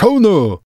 Schau nur!